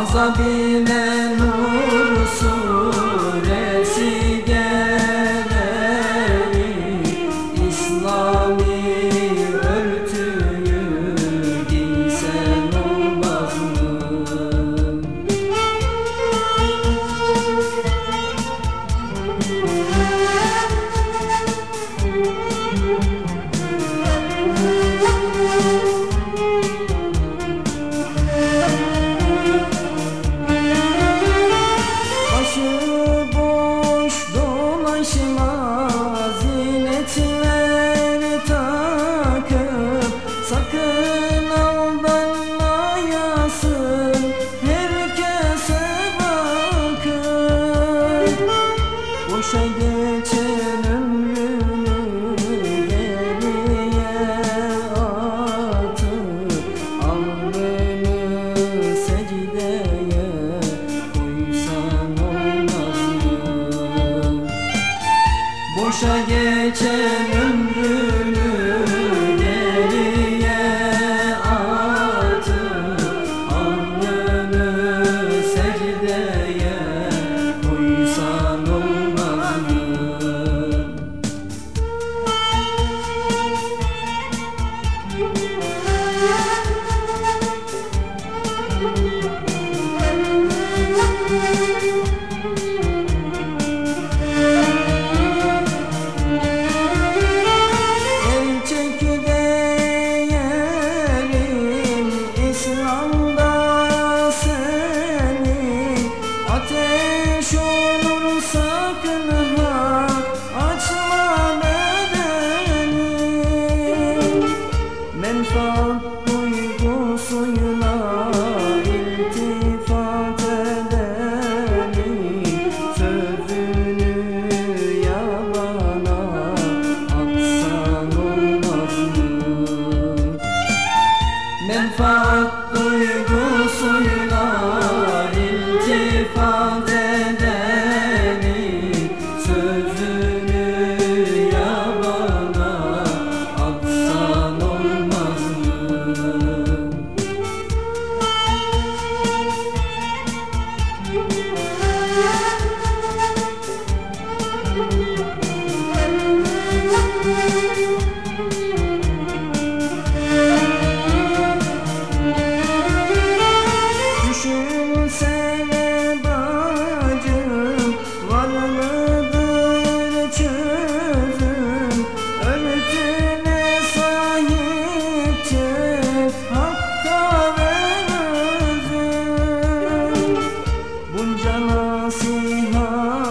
Ağza nur suresi gelir İslami Boşa geçen ömrümü geriye atır Al secdeye koysan olmaz mı? Boşa geçen ömrümü you. ها فيها